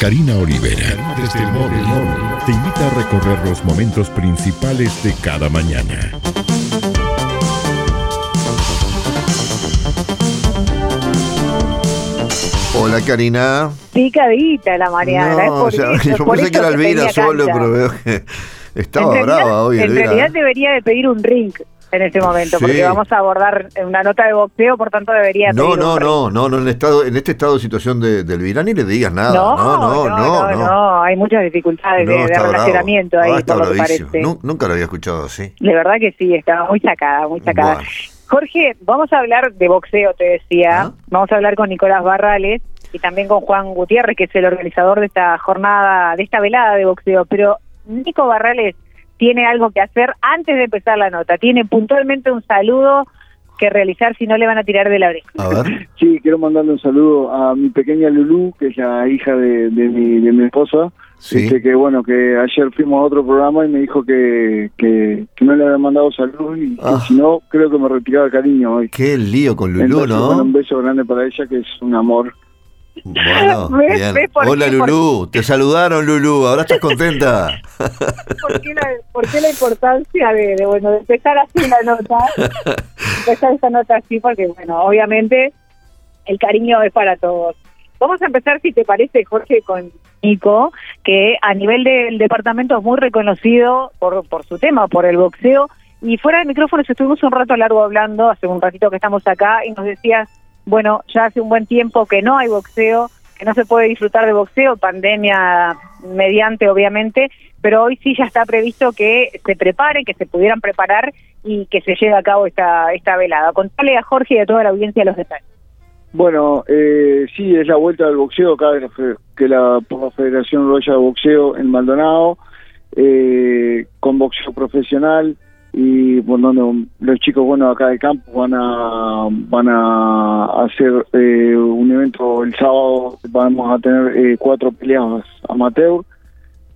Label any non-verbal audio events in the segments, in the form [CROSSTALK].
Karina Olivera, desde el móvil, te invita a recorrer los momentos principales de cada mañana. Hola Karina. Picadita la Mariana. No, es por o sea, eso, yo por pensé que era Elvira solo, cancha. pero veo que estaba realidad, brava hoy En Elvira. realidad debería de pedir un ring en este momento, Sí. porque vamos a abordar una nota de boxeo, por tanto debería No, no, no, no, no, en, estado, en este estado de situación de, de Elvira ni le digas nada. No, No, no, no, no. no, hay muchas dificultades de, relacionamiento Ah, ahí, está por lo que parece. Nu- nunca lo había escuchado así. De verdad que sí, estaba muy sacada, muy sacada. Bueno. Jorge, vamos a hablar de boxeo, te decía. Ah. Vamos a hablar con Nicolás Barrales y también con Juan Gutiérrez, que es el organizador de esta jornada, de esta velada de boxeo. Pero Nico Barrales tiene algo que hacer antes de empezar la nota. Tiene puntualmente un saludo que realizar si no le van a tirar de la oreja. A ver. [LAUGHS] Sí, quiero mandarle un saludo a mi pequeña Lulú, que es la hija de, de mi, de mi esposa. Sí. Este, que bueno, que ayer fuimos a otro programa y me dijo que, que, que no le había mandado salud y que Ah. si no, creo que me retiraba el cariño hoy. Qué lío con Lulú, Entonces, ¿no? bueno, un beso grande para ella, que es un amor. Bueno, [LAUGHS] ¿Ves? bien. ¿Ves por Hola qué? Lulú, te saludaron Lulú, ahora estás contenta. [LAUGHS] ¿Por qué la, por qué la importancia de, de, bueno, de empezar así la nota? [LAUGHS] empezar esta nota así, porque, bueno, obviamente el cariño es para todos. Vamos a empezar, si te parece, Jorge, con Nico, que a nivel del departamento es muy reconocido por, por su tema, por el boxeo. Y fuera de micrófonos estuvimos un rato largo hablando, hace un ratito que estamos acá, y nos decías, bueno, ya hace un buen tiempo que no hay boxeo, que no se puede disfrutar de boxeo, pandemia mediante, obviamente, pero hoy sí ya está previsto que se preparen, que se pudieran preparar y que se lleve a cabo esta, esta velada. Contale a Jorge y a toda la audiencia los detalles. Bueno, eh, sí, es la vuelta del boxeo fe- que la Federación Uruguaya de Boxeo en Maldonado, eh, con boxeo profesional y por donde los chicos bueno acá de campo van a van a hacer eh, un evento el sábado. Vamos a tener eh, cuatro peleas amateur.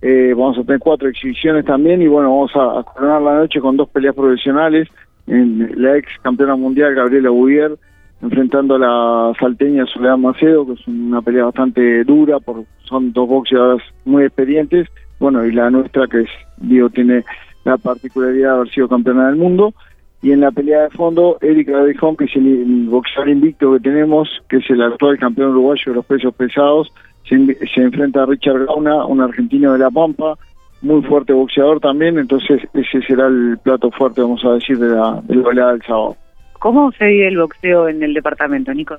Eh, vamos a tener cuatro exhibiciones también y bueno vamos a, a coronar la noche con dos peleas profesionales en la ex campeona mundial Gabriela Bouvier enfrentando a la salteña Soledad Macedo, que es una pelea bastante dura, por, son dos boxeadoras muy experientes, bueno, y la nuestra que es, digo, tiene la particularidad de haber sido campeona del mundo, y en la pelea de fondo, Erika Davijón, que es el, boxeador invicto que tenemos, que es el actual campeón uruguayo de los pesos pesados, se, enfrenta a Richard Gauna, un argentino de La Pampa, muy fuerte boxeador también, entonces ese será el plato fuerte, vamos a decir, de la, de la del sábado. ¿Cómo se vive el boxeo en el departamento, Nico?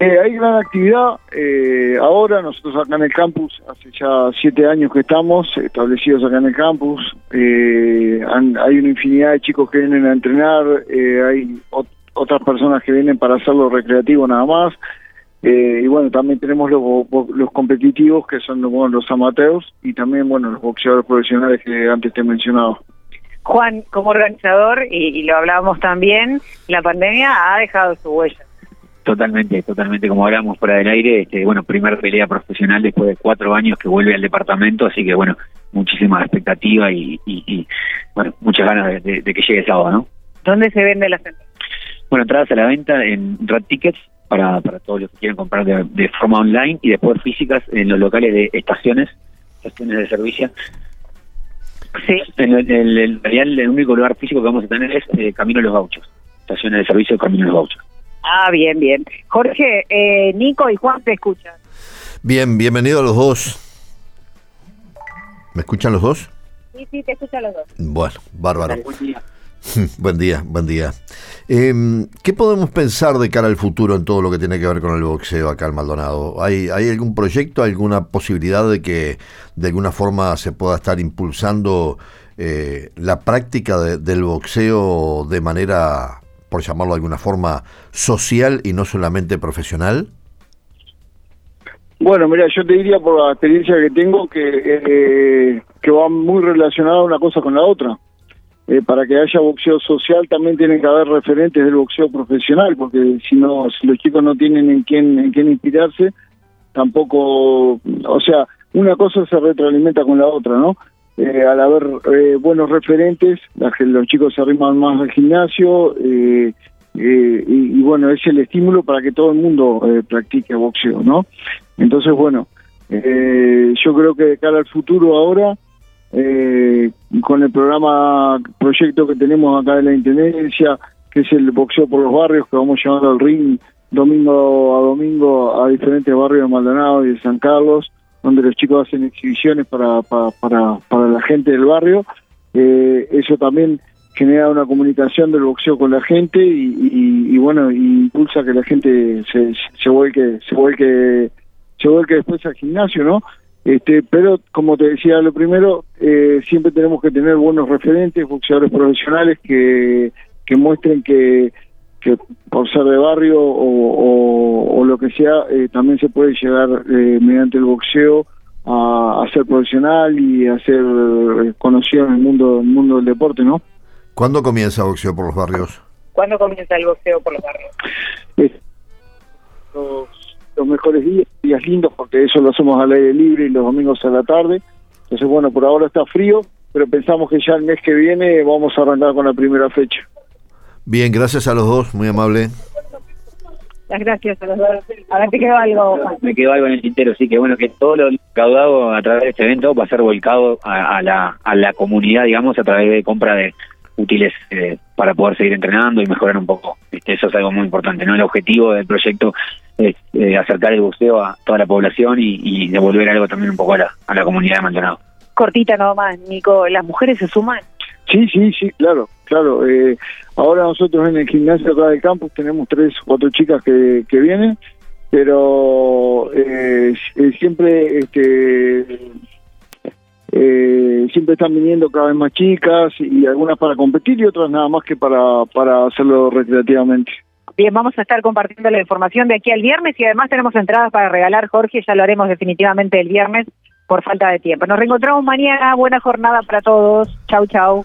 Eh, hay gran actividad. eh, ahora nosotros acá en el campus, hace ya siete años que estamos establecidos acá en el campus. eh, han- hay una infinidad de chicos que vienen a entrenar, eh, hay ot- otras personas que vienen para hacerlo recreativo nada más. eh, y bueno, también tenemos los, los competitivos que son bueno, los amateurs y también bueno los boxeadores profesionales que antes te he mencionado. Juan, como organizador, y, y lo hablábamos también, la pandemia ha dejado su huella. Totalmente, totalmente, como hablamos fuera del aire, este, bueno, primer pelea profesional después de cuatro años que vuelve al departamento, así que bueno, muchísima expectativa y, y- y, bueno, muchas ganas de, que llegue el sábado, ¿no? ¿Dónde se vende la entradas? Bueno, entradas a la venta en Red Tickets para, para todos los que quieran comprar de, de forma online y después físicas en los locales de estaciones, estaciones de servicio. Sí. En el, el- realidad el único lugar físico que vamos a tener es eh, Camino a los Gauchos, estaciones de servicio Camino a los Gauchos. Ah, bien, bien. Jorge, eh, Nico y Juan te escuchan. Bien, bienvenido a los dos. ¿Me escuchan los dos? Sí, sí, te escuchan los dos. Bueno, bárbaro. buen día, [LAUGHS] buen día. Eh, ¿Qué podemos pensar de cara al futuro en todo lo que tiene que ver con el boxeo acá en Maldonado? ¿Hay, ¿Hay algún proyecto, alguna posibilidad de que de alguna forma se pueda estar impulsando eh, la práctica de- del boxeo de manera, por llamarlo de alguna forma, social y no solamente profesional? Bueno, mira, yo te diría por la experiencia que tengo que, eh, que va muy relacionada una cosa con la otra. Eh, para que haya boxeo social también tienen que haber referentes del boxeo profesional, porque si no, si los chicos no tienen en quién, en quién inspirarse, tampoco, o sea, una cosa se retroalimenta con la otra, ¿no? Eh, al haber eh, buenos referentes, los chicos se arriman más al gimnasio, eh, eh, y, bueno, es el estímulo para que todo el mundo eh, practique boxeo, ¿no? Entonces, bueno, Eh, yo creo que de cara al futuro ahora, con el programa, proyecto que tenemos acá de la Intendencia, que es el boxeo por los barrios, que vamos llevando al ring domingo a domingo a diferentes barrios de Maldonado y de San Carlos, donde los chicos hacen exhibiciones para, para, para, para la gente del barrio. Eh, eso también genera una comunicación del boxeo con la gente y, y, bueno, impulsa que la gente se, se vuelque, se vuelque, se vuelque después al gimnasio, ¿no? Este, pero como te decía, lo primero, eh, siempre tenemos que tener buenos referentes, boxeadores profesionales que, que muestren que, que por ser de barrio o, o, lo que sea, eh, también se puede llegar eh, mediante el boxeo a, a, ser profesional y a ser eh, conocido en el mundo, el mundo del deporte, ¿no? ¿Cuándo comienza el boxeo por los barrios? ¿Cuándo comienza el boxeo por los barrios? los, los, mejores días, días lindos, porque eso lo hacemos al aire libre y los domingos a la tarde. Entonces, bueno, por ahora está frío, pero pensamos que ya el mes que viene vamos a arrancar con la primera fecha. Bien, gracias a los dos, muy amable. Las gracias a los dos. A ver, te quedó algo. Me quedó algo en el tintero, sí, que bueno, que todo lo caudado a través de este evento va a ser volcado a, a la, a la comunidad, digamos, a través de compra de útiles eh, para poder seguir entrenando y mejorar un poco. ¿viste? Eso es algo muy importante, ¿no? El objetivo del proyecto es eh, acercar el buceo a toda la población y, y, devolver algo también un poco a la, a la comunidad de Maldonado. Cortita nomás, Nico, ¿las mujeres se suman? Sí, sí, sí, claro, claro. Eh, ahora nosotros en el gimnasio acá del campus tenemos tres, cuatro chicas que, que vienen, pero eh, siempre este eh, siempre están viniendo cada vez más chicas y algunas para competir y otras nada más que para, para hacerlo recreativamente. Bien, vamos a estar compartiendo la información de aquí al viernes y además tenemos entradas para regalar, Jorge, ya lo haremos definitivamente el viernes por falta de tiempo. Nos reencontramos mañana, buena jornada para todos. Chau, chau.